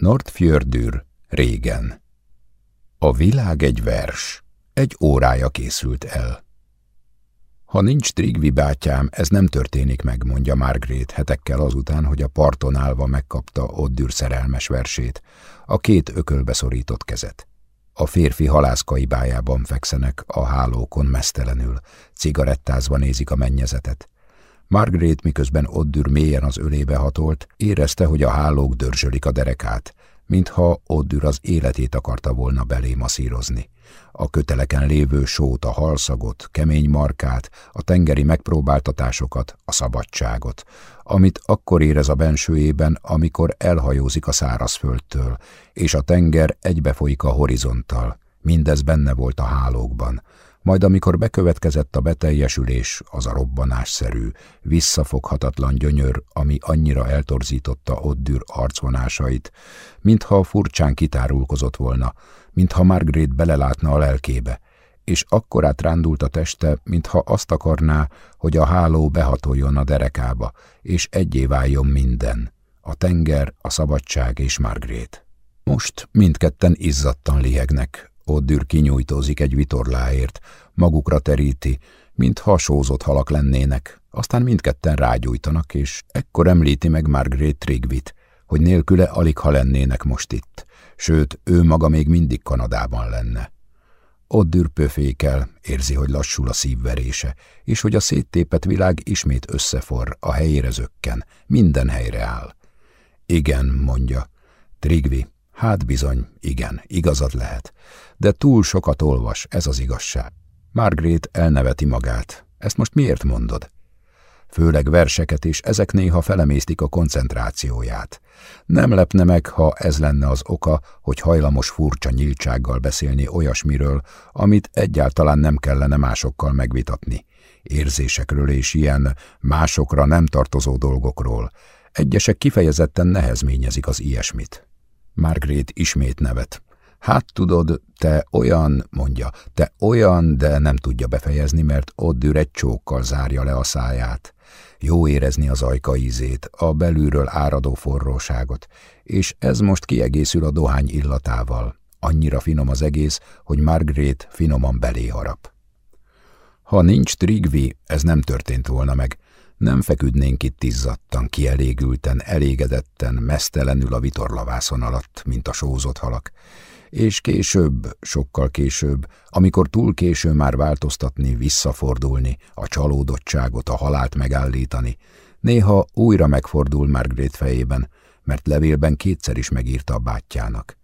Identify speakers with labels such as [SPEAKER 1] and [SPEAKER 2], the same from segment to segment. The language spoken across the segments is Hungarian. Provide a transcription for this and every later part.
[SPEAKER 1] Nordfjördür, régen. A világ egy vers. Egy órája készült el. Ha nincs Trigvi bátyám, ez nem történik meg, mondja Margaret hetekkel azután, hogy a parton állva megkapta Oddür szerelmes versét, a két ökölbe szorított kezet. A férfi halászkai bájában fekszenek a hálókon mesztelenül, cigarettázva nézik a mennyezetet. Margaret miközben Oddür mélyen az ölébe hatolt, érezte, hogy a hálók dörzsölik a derekát, mintha Oddür az életét akarta volna belé masszírozni. A köteleken lévő sót, a halszagot, kemény markát, a tengeri megpróbáltatásokat, a szabadságot, amit akkor érez a bensőjében, amikor elhajózik a szárazföldtől, és a tenger egybefolyik a horizonttal. Mindez benne volt a hálókban, majd amikor bekövetkezett a beteljesülés, az a robbanásszerű, visszafoghatatlan gyönyör, ami annyira eltorzította Oddür arcvonásait, mintha furcsán kitárulkozott volna, mintha Margaret belelátna a lelkébe, és akkorát rándult a teste, mintha azt akarná, hogy a háló behatoljon a derekába, és egyé váljon minden, a tenger, a szabadság és Margaret. Most mindketten izzadtan lihegnek, Oddür kinyújtózik egy vitorláért, magukra teríti, mint hasózott halak lennének, aztán mindketten rágyújtanak, és ekkor említi meg Margaret Trigvit, hogy nélküle alig ha lennének most itt, sőt, ő maga még mindig Kanadában lenne. Oddür pöfékel, érzi, hogy lassul a szívverése, és hogy a széttépet világ ismét összeforr, a helyére zökken, minden helyre áll. Igen, mondja. Trigvi, hát bizony, igen, igazad lehet de túl sokat olvas, ez az igazság. Margaret elneveti magát. Ezt most miért mondod? Főleg verseket is, ezek néha felemésztik a koncentrációját. Nem lepne meg, ha ez lenne az oka, hogy hajlamos furcsa nyíltsággal beszélni olyasmiről, amit egyáltalán nem kellene másokkal megvitatni. Érzésekről és ilyen másokra nem tartozó dolgokról. Egyesek kifejezetten nehezményezik az ilyesmit. Margaret ismét nevet. Hát tudod, te olyan, mondja, te olyan, de nem tudja befejezni, mert ott egy csókkal zárja le a száját. Jó érezni az ajka ízét, a belülről áradó forróságot, és ez most kiegészül a dohány illatával. Annyira finom az egész, hogy Margaret finoman belé harap. Ha nincs Trigvi, ez nem történt volna meg. Nem feküdnénk itt izzadtan, kielégülten, elégedetten, mesztelenül a vitorlavászon alatt, mint a sózott halak és később, sokkal később, amikor túl késő már változtatni, visszafordulni, a csalódottságot, a halált megállítani, néha újra megfordul Margaret fejében, mert levélben kétszer is megírta a bátyjának.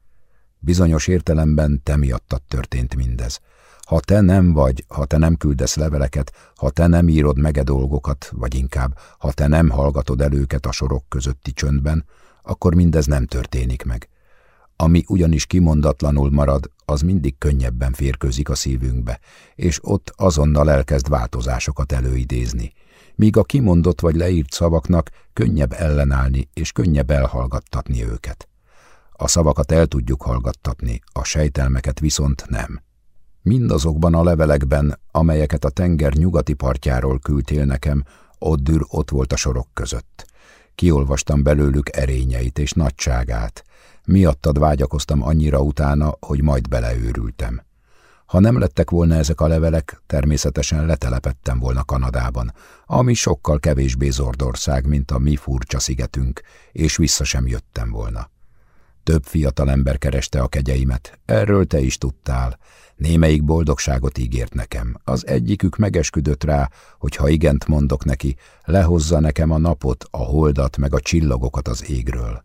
[SPEAKER 1] Bizonyos értelemben te miattad történt mindez. Ha te nem vagy, ha te nem küldesz leveleket, ha te nem írod meg -e dolgokat, vagy inkább, ha te nem hallgatod el őket a sorok közötti csöndben, akkor mindez nem történik meg. Ami ugyanis kimondatlanul marad, az mindig könnyebben férkőzik a szívünkbe, és ott azonnal elkezd változásokat előidézni, míg a kimondott vagy leírt szavaknak könnyebb ellenállni és könnyebb elhallgattatni őket. A szavakat el tudjuk hallgattatni, a sejtelmeket viszont nem. Mindazokban a levelekben, amelyeket a tenger nyugati partjáról küldtél nekem, Oddür ott volt a sorok között. Kiolvastam belőlük erényeit és nagyságát, Miattad vágyakoztam annyira utána, hogy majd beleőrültem. Ha nem lettek volna ezek a levelek, természetesen letelepettem volna Kanadában, ami sokkal kevésbé zordország, mint a mi furcsa szigetünk, és vissza sem jöttem volna. Több fiatal ember kereste a kegyeimet, erről te is tudtál. Némelyik boldogságot ígért nekem. Az egyikük megesküdött rá, hogy ha igent mondok neki, lehozza nekem a napot, a holdat meg a csillagokat az égről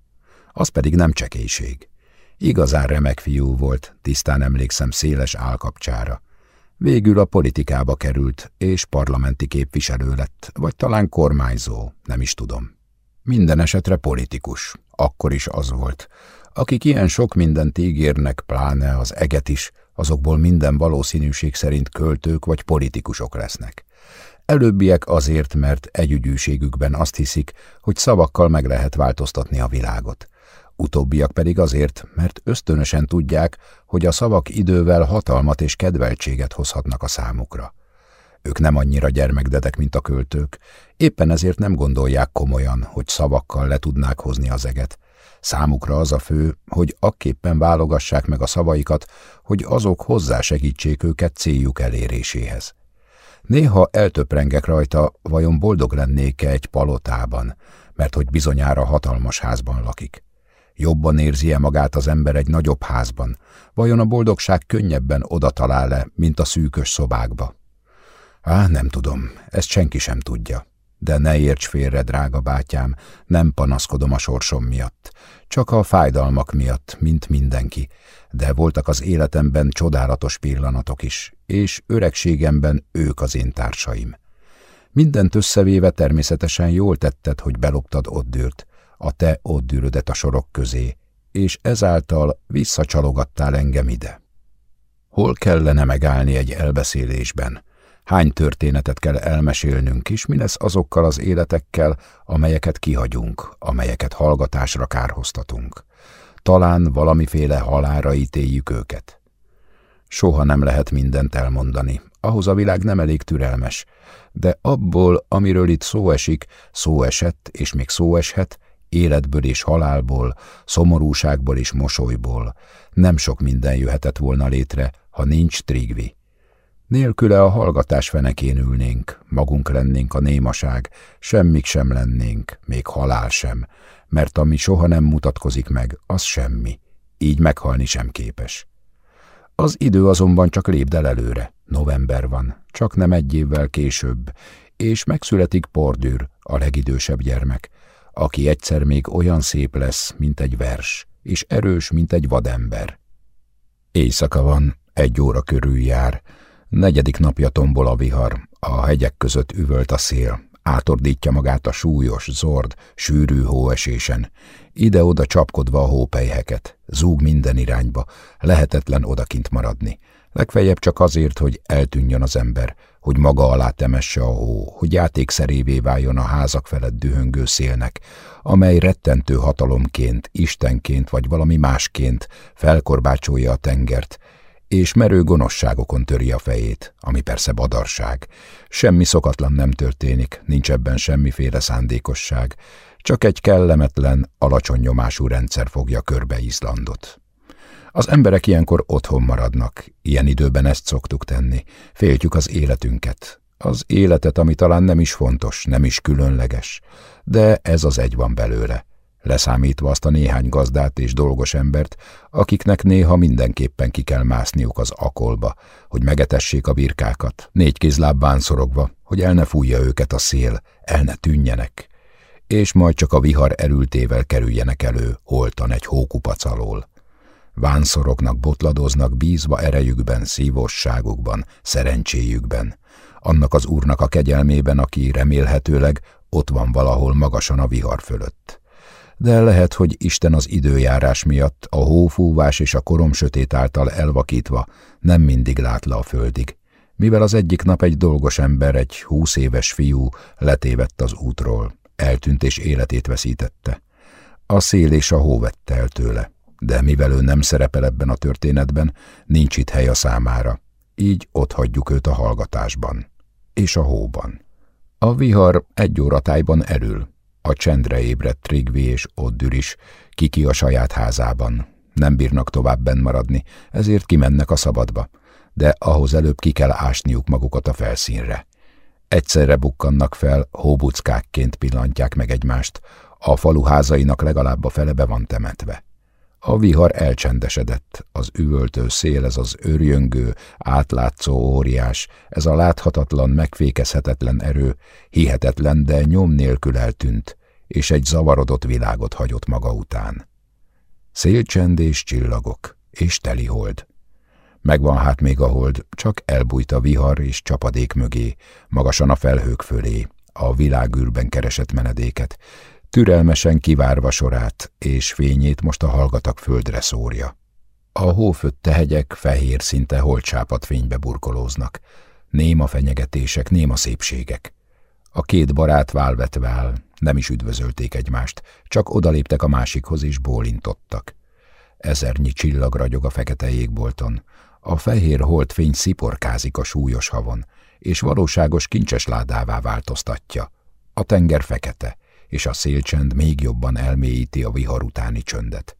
[SPEAKER 1] az pedig nem csekélység. Igazán remek fiú volt, tisztán emlékszem széles állkapcsára. Végül a politikába került, és parlamenti képviselő lett, vagy talán kormányzó, nem is tudom. Minden esetre politikus, akkor is az volt. Akik ilyen sok mindent ígérnek, pláne az eget is, azokból minden valószínűség szerint költők vagy politikusok lesznek. Előbbiek azért, mert együgyűségükben azt hiszik, hogy szavakkal meg lehet változtatni a világot utóbbiak pedig azért, mert ösztönösen tudják, hogy a szavak idővel hatalmat és kedveltséget hozhatnak a számukra. Ők nem annyira gyermekdedek, mint a költők, éppen ezért nem gondolják komolyan, hogy szavakkal le tudnák hozni az eget. Számukra az a fő, hogy akképpen válogassák meg a szavaikat, hogy azok hozzásegítsék őket céljuk eléréséhez. Néha eltöprengek rajta, vajon boldog lennék-e egy palotában, mert hogy bizonyára hatalmas házban lakik. Jobban érzi-e magát az ember egy nagyobb házban? Vajon a boldogság könnyebben oda talál-e, mint a szűkös szobákba? Á, nem tudom, ezt senki sem tudja. De ne érts félre, drága bátyám, nem panaszkodom a sorsom miatt, csak a fájdalmak miatt, mint mindenki, de voltak az életemben csodálatos pillanatok is, és öregségemben ők az én társaim. Mindent összevéve természetesen jól tetted, hogy beloptad Oddűrt, a te Oddűrödet a sorok közé, és ezáltal visszacsalogattál engem ide. Hol kellene megállni egy elbeszélésben? Hány történetet kell elmesélnünk, és mi lesz azokkal az életekkel, amelyeket kihagyunk, amelyeket hallgatásra kárhoztatunk? Talán valamiféle halára ítéljük őket. Soha nem lehet mindent elmondani, ahhoz a világ nem elég türelmes, de abból, amiről itt szó esik, szó esett, és még szó eshet, életből és halálból, szomorúságból és mosolyból, nem sok minden jöhetett volna létre, ha nincs trigvi. Nélküle a hallgatás fenekén ülnénk, magunk lennénk a némaság, semmik sem lennénk, még halál sem, mert ami soha nem mutatkozik meg, az semmi, így meghalni sem képes. Az idő azonban csak lépdel előre, november van, csak nem egy évvel később, és megszületik Pordűr, a legidősebb gyermek, aki egyszer még olyan szép lesz, mint egy vers, és erős, mint egy vadember. Éjszaka van, egy óra körül jár, negyedik napja tombol a vihar, a hegyek között üvölt a szél, átordítja magát a súlyos, zord, sűrű hóesésen, ide-oda csapkodva a hópelyheket, zúg minden irányba, lehetetlen odakint maradni. Legfeljebb csak azért, hogy eltűnjön az ember, hogy maga alá temesse a hó, hogy játékszerévé váljon a házak felett dühöngő szélnek, amely rettentő hatalomként, istenként vagy valami másként felkorbácsolja a tengert, és merő gonoszságokon töri a fejét, ami persze badarság. Semmi szokatlan nem történik, nincs ebben semmiféle szándékosság, csak egy kellemetlen, alacsony nyomású rendszer fogja körbe Izlandot. Az emberek ilyenkor otthon maradnak, ilyen időben ezt szoktuk tenni, féltjük az életünket. Az életet, ami talán nem is fontos, nem is különleges, de ez az egy van belőle leszámítva azt a néhány gazdát és dolgos embert, akiknek néha mindenképpen ki kell mászniuk az akolba, hogy megetessék a birkákat, négy kézlábbán szorogva, hogy el ne fújja őket a szél, el ne tűnjenek, és majd csak a vihar erültével kerüljenek elő holtan egy hókupac alól. Vánszoroknak botladoznak bízva erejükben, szívosságukban, szerencséjükben, annak az úrnak a kegyelmében, aki remélhetőleg ott van valahol magasan a vihar fölött de lehet, hogy Isten az időjárás miatt, a hófúvás és a korom sötét által elvakítva nem mindig lát le a földig, mivel az egyik nap egy dolgos ember, egy húsz éves fiú letévett az útról, eltűnt és életét veszítette. A szél és a hó vette el tőle, de mivel ő nem szerepel ebben a történetben, nincs itt hely a számára, így ott hagyjuk őt a hallgatásban és a hóban. A vihar egy óratájban erül, a csendre ébredt Trigvi és Oddür is, kiki a saját házában. Nem bírnak tovább benn maradni, ezért kimennek a szabadba, de ahhoz előbb ki kell ásniuk magukat a felszínre. Egyszerre bukkannak fel, hóbuckákként pillantják meg egymást, a falu házainak legalább a fele be van temetve. A vihar elcsendesedett, az üvöltő szél, ez az örjöngő, átlátszó óriás, ez a láthatatlan, megfékezhetetlen erő, hihetetlen, de nyom nélkül eltűnt, és egy zavarodott világot hagyott maga után. Szélcsend és csillagok, és teli hold. Megvan hát még a hold, csak elbújt a vihar és csapadék mögé, magasan a felhők fölé, a világűrben keresett menedéket, türelmesen kivárva sorát, és fényét most a hallgatak földre szórja. A hófötte hegyek fehér szinte holtsápat fénybe burkolóznak, néma fenyegetések, néma szépségek. A két barát válvet vál, nem is üdvözölték egymást, csak odaléptek a másikhoz és bólintottak. Ezernyi csillag ragyog a fekete égbolton, a fehér holdfény sziporkázik a súlyos havon, és valóságos kincses ládává változtatja. A tenger fekete, és a szélcsend még jobban elmélyíti a vihar utáni csöndet.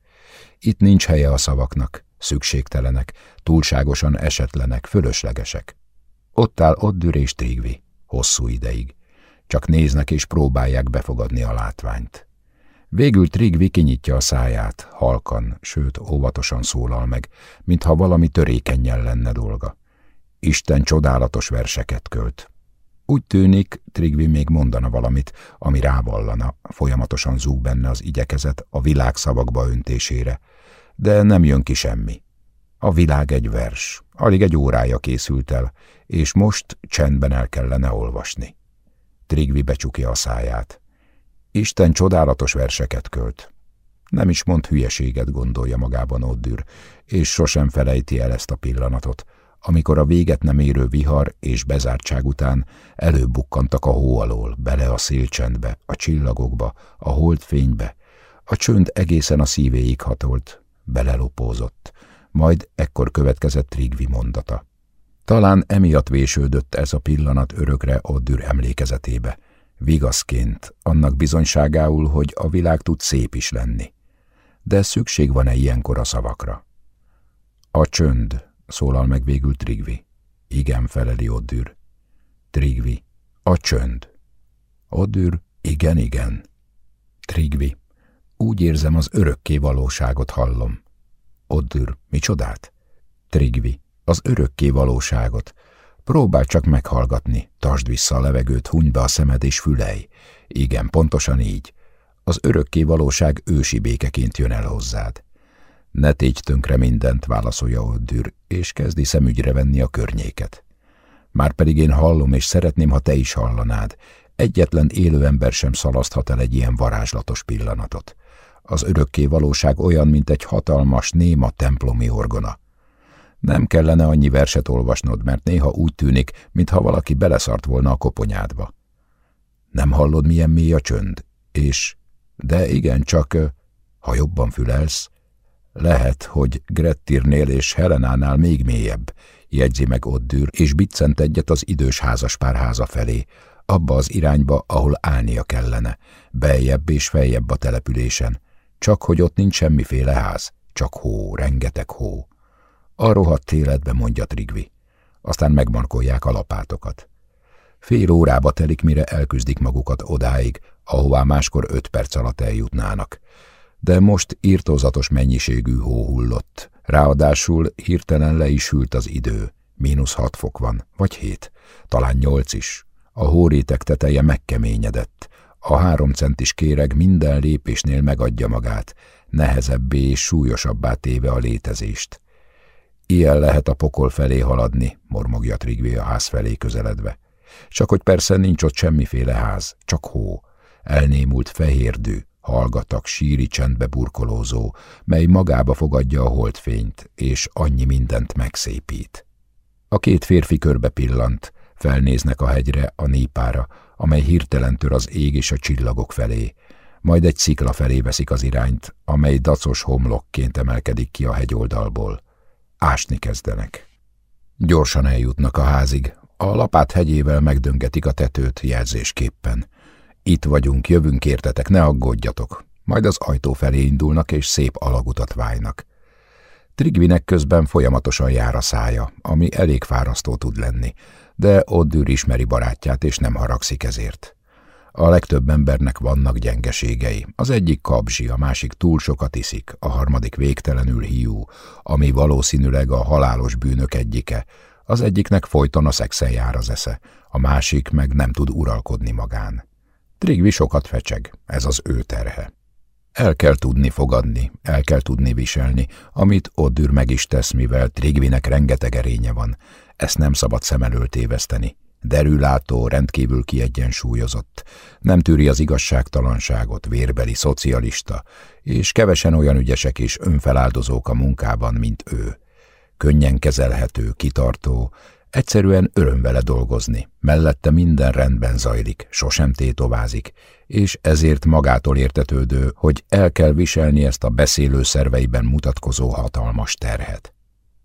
[SPEAKER 1] Itt nincs helye a szavaknak, szükségtelenek, túlságosan esetlenek, fölöslegesek. Ott áll Oddür és Trigvi, hosszú ideig. Csak néznek és próbálják befogadni a látványt. Végül Trigvi kinyitja a száját, halkan, sőt óvatosan szólal meg, mintha valami törékenyen lenne dolga. Isten csodálatos verseket költ. Úgy tűnik, Trigvi még mondana valamit, ami rávallana, folyamatosan zúg benne az igyekezet a világ szavakba öntésére, de nem jön ki semmi. A világ egy vers, alig egy órája készült el, és most csendben el kellene olvasni. Trigvi becsukja a száját. Isten csodálatos verseket költ. Nem is mond hülyeséget, gondolja magában Oddür, és sosem felejti el ezt a pillanatot, amikor a véget nem érő vihar és bezártság után előbukkantak a hó alól, bele a szélcsendbe, a csillagokba, a holdfénybe. A csönd egészen a szívéig hatolt, belelopózott, majd ekkor következett Trigvi mondata. Talán emiatt vésődött ez a pillanat örökre Oddür emlékezetébe, vigaszként, annak bizonyságául, hogy a világ tud szép is lenni. De szükség van-e ilyenkor a szavakra? A csönd, szólal meg végül Trigvi. Igen, feleli Oddür. Trigvi. A csönd. Oddür. Igen, igen. Trigvi. Úgy érzem, az örökké valóságot hallom. Oddür. Micsodát? Trigvi. Az örökké valóságot. Próbálj csak meghallgatni, tasd vissza a levegőt, huny be a szemed és fülej. Igen, pontosan így. Az örökké valóság ősi békeként jön el hozzád. Ne tégy tönkre mindent, válaszolja Oddür, és kezdi szemügyre venni a környéket. Márpedig én hallom, és szeretném, ha te is hallanád. Egyetlen élő ember sem szalaszthat el egy ilyen varázslatos pillanatot. Az örökké valóság olyan, mint egy hatalmas, néma templomi orgona. Nem kellene annyi verset olvasnod, mert néha úgy tűnik, mintha valaki beleszart volna a koponyádba. Nem hallod, milyen mély a csönd? És, de igen, csak, ha jobban fülelsz, lehet, hogy Grettirnél és Helenánál még mélyebb, jegyzi meg Oddür, és biccent egyet az idős házaspár háza felé, abba az irányba, ahol állnia kellene, beljebb és feljebb a településen, csak hogy ott nincs semmiféle ház, csak hó, rengeteg hó. A rohadt életbe, mondja Trigvi. Aztán megmarkolják a lapátokat. Fél órába telik, mire elküzdik magukat odáig, ahová máskor öt perc alatt eljutnának de most írtózatos mennyiségű hó hullott. Ráadásul hirtelen le is hűlt az idő. Mínusz hat fok van, vagy hét, talán nyolc is. A hórétek teteje megkeményedett. A három centis kéreg minden lépésnél megadja magát, nehezebbé és súlyosabbá téve a létezést. Ilyen lehet a pokol felé haladni, mormogja Trigvé a ház felé közeledve. Csak hogy persze nincs ott semmiféle ház, csak hó, elnémult fehérdű, hallgatak síri csendbe burkolózó, mely magába fogadja a holdfényt, és annyi mindent megszépít. A két férfi körbe pillant, felnéznek a hegyre, a nípára, amely hirtelen tör az ég és a csillagok felé, majd egy szikla felé veszik az irányt, amely dacos homlokként emelkedik ki a hegyoldalból. Ásni kezdenek. Gyorsan eljutnak a házig, a lapát hegyével megdöngetik a tetőt jelzésképpen. Itt vagyunk, jövünk értetek, ne aggódjatok. Majd az ajtó felé indulnak, és szép alagutat vájnak. Trigvinek közben folyamatosan jár a szája, ami elég fárasztó tud lenni, de Oddür ismeri barátját, és nem haragszik ezért. A legtöbb embernek vannak gyengeségei. Az egyik kabzsi, a másik túl sokat iszik, a harmadik végtelenül hiú, ami valószínűleg a halálos bűnök egyike. Az egyiknek folyton a szexel jár az esze, a másik meg nem tud uralkodni magán. Trigvi sokat fecseg, ez az ő terhe. El kell tudni fogadni, el kell tudni viselni, amit Oddür meg is tesz, mivel Trigvinek rengeteg erénye van. Ezt nem szabad szem elől téveszteni. Derülátó, rendkívül kiegyensúlyozott, nem tűri az igazságtalanságot, vérbeli szocialista, és kevesen olyan ügyesek és önfeláldozók a munkában, mint ő. Könnyen kezelhető, kitartó, Egyszerűen öröm vele dolgozni, mellette minden rendben zajlik, sosem tétovázik, és ezért magától értetődő, hogy el kell viselni ezt a beszélő szerveiben mutatkozó hatalmas terhet.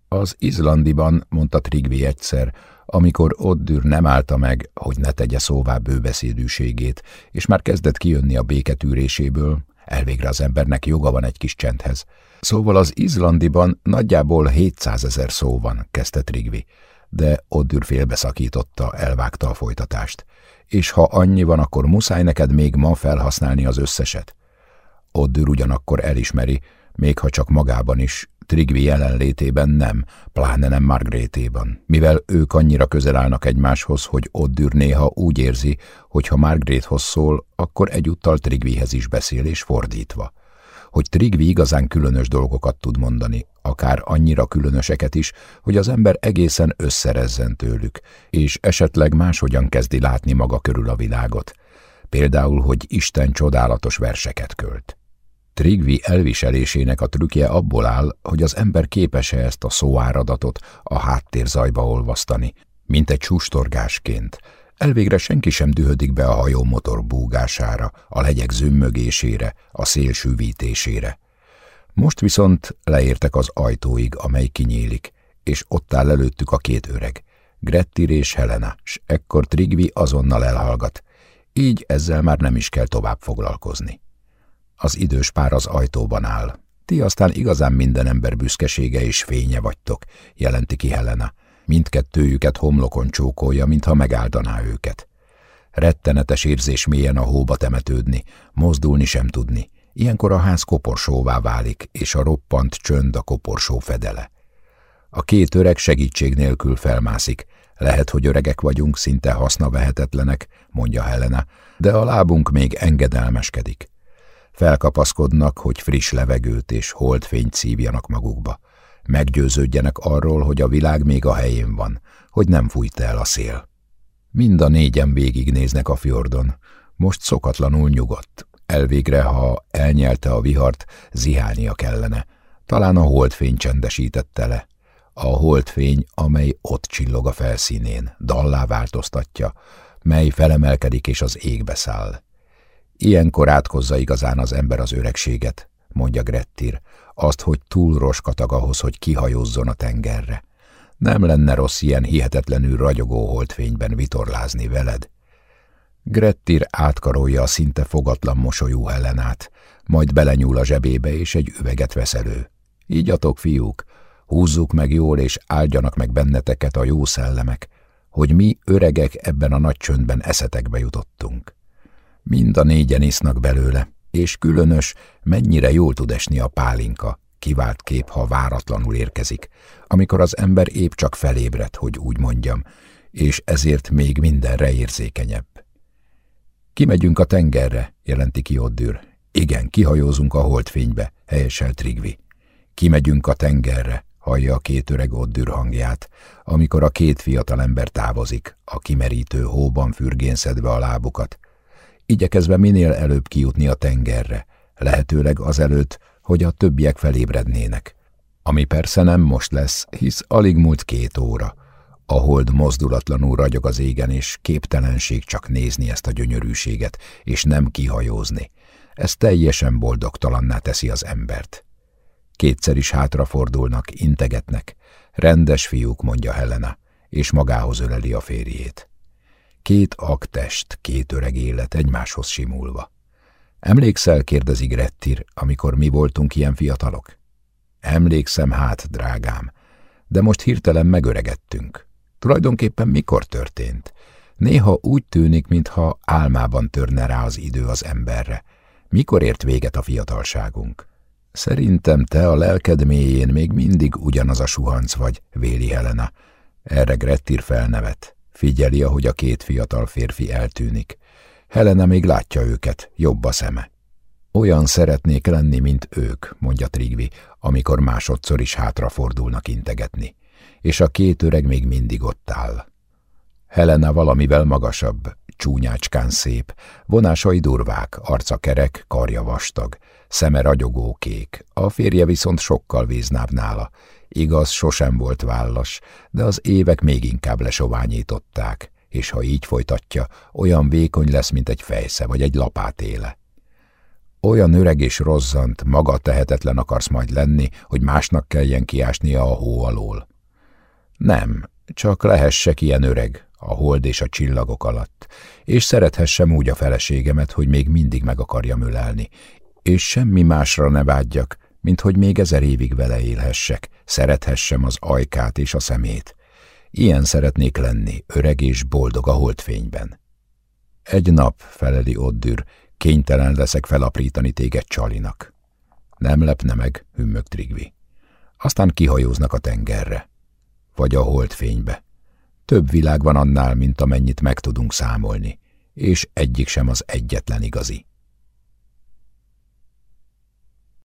[SPEAKER 1] Az Izlandiban, mondta Trigvi egyszer, amikor Oddür nem állta meg, hogy ne tegye szóvá bőbeszédűségét, és már kezdett kijönni a béketűréséből, elvégre az embernek joga van egy kis csendhez. Szóval az izlandiban nagyjából 700 ezer szó van, kezdte Trigvi, de Oddür félbeszakította, elvágta a folytatást. És ha annyi van, akkor muszáj neked még ma felhasználni az összeset. Oddür ugyanakkor elismeri, még ha csak magában is, Trigvi jelenlétében nem, pláne nem Margrétében, mivel ők annyira közel állnak egymáshoz, hogy Oddür néha úgy érzi, hogy ha Margréthoz szól, akkor egyúttal Trigvihez is beszél, és fordítva. Hogy Trigvi igazán különös dolgokat tud mondani, akár annyira különöseket is, hogy az ember egészen összerezzen tőlük, és esetleg máshogyan kezdi látni maga körül a világot. Például, hogy Isten csodálatos verseket költ. Trigvi elviselésének a trükkje abból áll, hogy az ember képes-e ezt a szóáradatot a háttérzajba olvasztani, mint egy sustorgásként. Elvégre senki sem dühödik be a hajó motor búgására, a legyek zümmögésére, a szél sűvítésére. Most viszont leértek az ajtóig, amely kinyílik, és ott áll előttük a két öreg, Grettir és Helena, s ekkor Trigvi azonnal elhallgat. Így ezzel már nem is kell tovább foglalkozni. Az idős pár az ajtóban áll. Ti aztán igazán minden ember büszkesége és fénye vagytok, jelenti ki Helena. Mindkettőjüket homlokon csókolja, mintha megáldaná őket. Rettenetes érzés mélyen a hóba temetődni, mozdulni sem tudni. Ilyenkor a ház koporsóvá válik, és a roppant csönd a koporsó fedele. A két öreg segítség nélkül felmászik. Lehet, hogy öregek vagyunk, szinte hasznavehetetlenek, mondja Helena, de a lábunk még engedelmeskedik. Felkapaszkodnak, hogy friss levegőt és holdfényt szívjanak magukba. Meggyőződjenek arról, hogy a világ még a helyén van, hogy nem fújt el a szél. Mind a négyen végignéznek a fjordon. Most szokatlanul nyugodt. Elvégre, ha elnyelte a vihart, zihálnia kellene. Talán a holdfény csendesítette le. A holdfény, amely ott csillog a felszínén, dallá változtatja, mely felemelkedik és az égbe száll. Ilyenkor átkozza igazán az ember az öregséget, mondja Grettir, azt, hogy túl roskatag ahhoz, hogy kihajózzon a tengerre. Nem lenne rossz ilyen hihetetlenül ragyogó holdfényben vitorlázni veled. Grettir átkarolja a szinte fogatlan mosolyú Helenát, majd belenyúl a zsebébe és egy üveget vesz elő. Ígyatok, fiúk, húzzuk meg jól és áldjanak meg benneteket a jó szellemek, hogy mi öregek ebben a nagy csöndben eszetekbe jutottunk. Mind a négyen isznak belőle, és különös, mennyire jól tud esni a pálinka, kivált kép, ha váratlanul érkezik, amikor az ember épp csak felébred, hogy úgy mondjam, és ezért még mindenre érzékenyebb. Kimegyünk a tengerre, jelenti ki Oddür. Igen, kihajózunk a holdfénybe, helyesel Trigvi. Kimegyünk a tengerre, hallja a két öreg Oddür hangját, amikor a két fiatal ember távozik, a kimerítő hóban fürgénszedve a lábukat, igyekezve minél előbb kijutni a tengerre, lehetőleg azelőtt, hogy a többiek felébrednének. Ami persze nem most lesz, hisz alig múlt két óra. A hold mozdulatlanul ragyog az égen, és képtelenség csak nézni ezt a gyönyörűséget, és nem kihajózni. Ez teljesen boldogtalanná teszi az embert. Kétszer is hátrafordulnak, integetnek. Rendes fiúk, mondja Helena, és magához öleli a férjét. Két aktest, két öreg élet egymáshoz simulva. Emlékszel, kérdezi Grettir, amikor mi voltunk ilyen fiatalok? Emlékszem hát, drágám, de most hirtelen megöregettünk. Tulajdonképpen mikor történt? Néha úgy tűnik, mintha álmában törne rá az idő az emberre. Mikor ért véget a fiatalságunk? Szerintem te a lelked mélyén még mindig ugyanaz a suhanc vagy, véli Helena. Erre Grettir felnevet. Figyeli, ahogy a két fiatal férfi eltűnik. Helena még látja őket, jobb a szeme. Olyan szeretnék lenni, mint ők, mondja Trigvi, amikor másodszor is hátrafordulnak integetni. És a két öreg még mindig ott áll. Helena valamivel magasabb, csúnyácskán szép, vonásai durvák, arca kerek, karja vastag, szeme ragyogó kék, a férje viszont sokkal víznább nála, Igaz, sosem volt vállas, de az évek még inkább lesoványították, és ha így folytatja, olyan vékony lesz, mint egy fejsze vagy egy lapátéle. Olyan öreg és rozzant, maga tehetetlen akarsz majd lenni, hogy másnak kelljen kiásnia a hó alól. Nem, Csak lehessek ilyen öreg, a hold és a csillagok alatt, és szerethessem úgy a feleségemet, hogy még mindig meg akarjam ölelni, és semmi másra ne vágyjak, mint hogy még ezer évig vele élhessek, szerethessem az ajkát és a szemét. Ilyen szeretnék lenni, öreg és boldog a holdfényben. Egy nap, feleli Oddür, kénytelen leszek felaprítani téged Csalinak. Nem lepne meg, hümmög Trigvi. Aztán kihajóznak a tengerre. Vagy a holdfénybe. Több világ van annál, mint amennyit meg tudunk számolni, és egyik sem az egyetlen igazi.